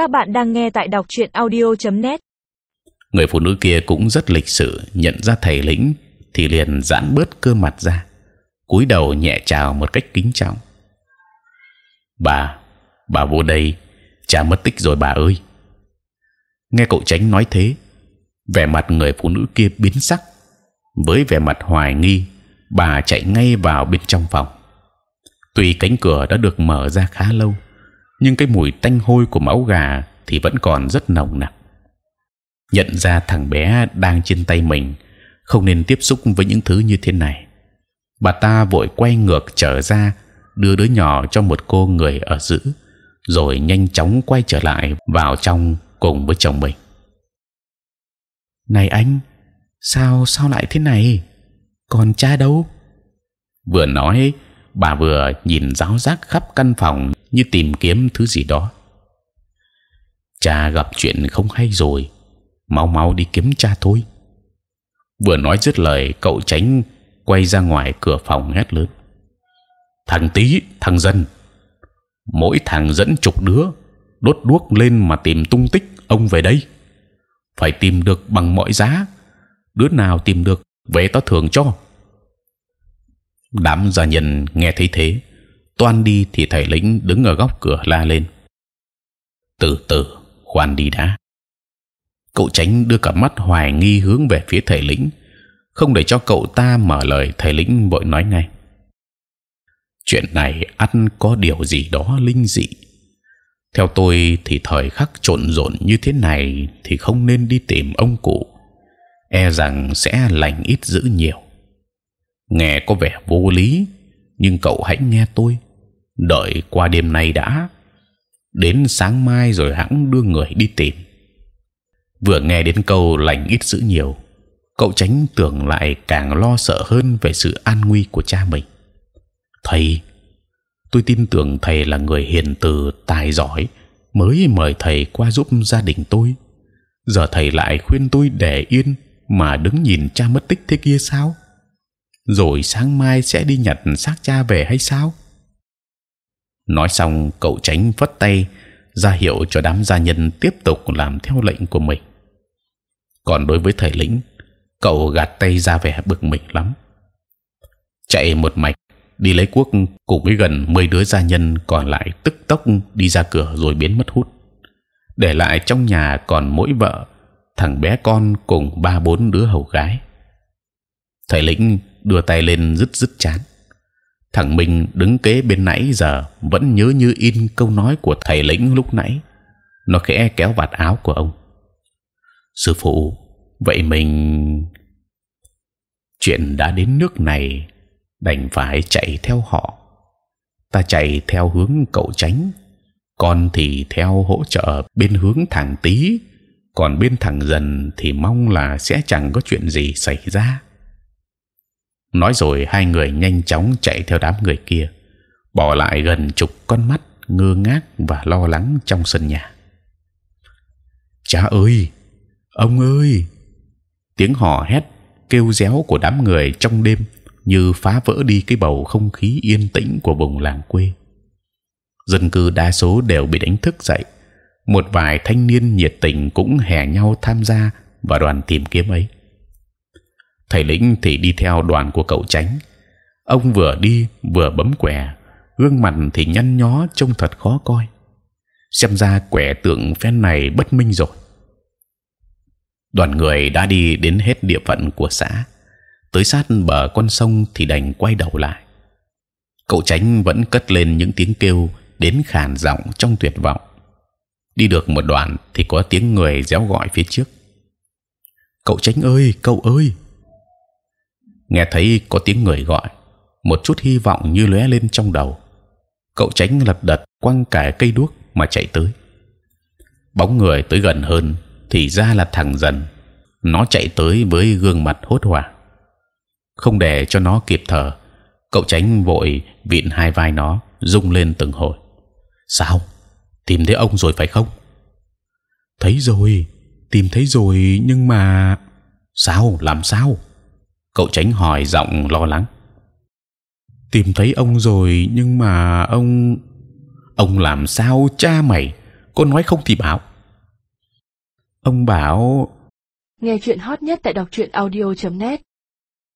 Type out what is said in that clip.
Các bạn đang nghe tại đọc truyện audio.net. Người phụ nữ kia cũng rất lịch sự, nhận ra thầy lĩnh thì liền giãn bớt cơ mặt ra, cúi đầu nhẹ chào một cách kính trọng. Bà, bà vô đây, cha mất tích rồi bà ơi. Nghe cậu tránh nói thế, vẻ mặt người phụ nữ kia biến sắc, với vẻ mặt hoài nghi, bà chạy ngay vào bên trong phòng. Tuy cánh cửa đã được mở ra khá lâu, nhưng cái mùi tanh hôi của máu gà thì vẫn còn rất nồng nặc. Nhận ra thằng bé đang trên tay mình, không nên tiếp xúc với những thứ như thế này. Bà ta vội quay ngược trở ra, đưa đứa nhỏ cho một cô người ở giữ, rồi nhanh chóng quay trở lại vào trong cùng với chồng mình. Này anh, sao sao lại thế này? Còn cha đâu? Vừa nói, bà vừa nhìn giáo giác khắp căn phòng như tìm kiếm thứ gì đó. Cha gặp chuyện không hay rồi, mau mau đi kiếm cha thôi. Vừa nói dứt lời, cậu tránh quay ra ngoài cửa phòng hét lớn: thằng tí, thằng dân, mỗi thằng dẫn chục đứa đốt đuốc lên mà tìm tung tích ông về đây, phải tìm được bằng mọi giá. Đứa nào tìm được về tao thưởng cho. Đám gia nhân nghe thấy thế, toan đi thì thầy lĩnh đứng ở góc cửa la lên: từ từ, khoan đi đã. Cậu tránh đưa cả mắt hoài nghi hướng về phía thầy lĩnh, không để cho cậu ta mở lời. Thầy lĩnh vội nói ngay: chuyện này ăn có điều gì đó linh dị. Theo tôi thì thời khắc trộn rộn như thế này thì không nên đi tìm ông cụ, e rằng sẽ lành ít dữ nhiều. Nghe có vẻ vô lý, nhưng cậu hãy nghe tôi. Đợi qua đêm nay đã, đến sáng mai rồi hãng đưa người đi tìm. Vừa nghe đến câu lành ít dữ nhiều, cậu tránh tưởng lại càng lo sợ hơn về sự an nguy của cha mình. Thầy tôi tin tưởng thầy là người hiền từ tài giỏi mới mời thầy qua giúp gia đình tôi. Giờ thầy lại khuyên tôi để yên mà đứng nhìn cha mất tích thế kia sao? Rồi sáng mai sẽ đi nhặt xác cha về hay sao? Nói xong, cậu tránh vất tay, ra hiệu cho đám gia nhân tiếp tục làm theo lệnh của mình. Còn đối với thầy lĩnh, cậu gạt tay ra vẻ bực mình lắm. Chạy một mạch, đi lấy cuốc cùng với gần 10 đứa gia nhân còn lại tức tốc đi ra cửa rồi biến mất hút. Để lại trong nhà còn mỗi vợ, thằng bé con cùng ba bốn đứa hầu gái. Thầy lĩnh đưa tay lên rứt rứt chán thằng minh đứng kế bên nãy giờ vẫn nhớ như in câu nói của thầy lĩnh lúc nãy nó khẽ kéo vạt áo của ông sư phụ vậy mình chuyện đã đến nước này đành phải chạy theo họ. Ta chạy theo hướng cậu tránh, còn thì theo hỗ trợ bên hướng thằng tí, còn bên thằng dần thì mong là sẽ chẳng có chuyện gì xảy ra. Nói rồi hai người nhanh chóng chạy theo đám người kia, bỏ lại gần chục con mắt ngơ ngác và lo lắng trong sân nhà. Cha ơi, ông ơi! Tiếng hò hét kêu réo của đám người trong đêm như phá vỡ đi cái bầu không khí yên tĩnh của vùng làng quê. Dân cư đa số đều bị đánh thức dậy. Một vài thanh niên nhiệt tình cũng hè nhau tham gia vào đoàn tìm kiếm ấy. Thầy lĩnh thì đi theo đoàn của cậu tránh. Ông vừa đi vừa bấm quẻ, gương mặt thì nhăn nhó trông thật khó coi. Xem ra quẻ tượng phen này bất minh rồi. Đoàn người đã đi đến hết địa phận của xã tới sát bờ con sông thì đành quay đầu lại. Cậu tránh vẫn cất lên những tiếng kêu đến khàn giọng trong tuyệt vọng. Đi được một đoạn thì có tiếng người réo gọi phía trước. Cậu tránh ơi, cậu ơi! Nghe thấy có tiếng người gọi, một chút hy vọng như lóe lên trong đầu. Cậu tránh lật đật quăng cả cây đuốc mà chạy tới. Bóng người tới gần hơn thì ra là thằng dần. Nó chạy tới với gương mặt hốt hoảng không để cho nó kịp thở cậu tránh vội vịn hai vai nó rung lên từng hồi sao tìm thấy ông rồi phải không thấy rồi tìm thấy rồi nhưng mà sao làm sao cậu tránh hỏi giọng lo lắng. Tìm thấy ông rồi, nhưng mà ông ông làm sao cha mày? Con nói không thì bảo. Ông bảo, Nghe chuyện hot nhất tại đọc truyện audio.net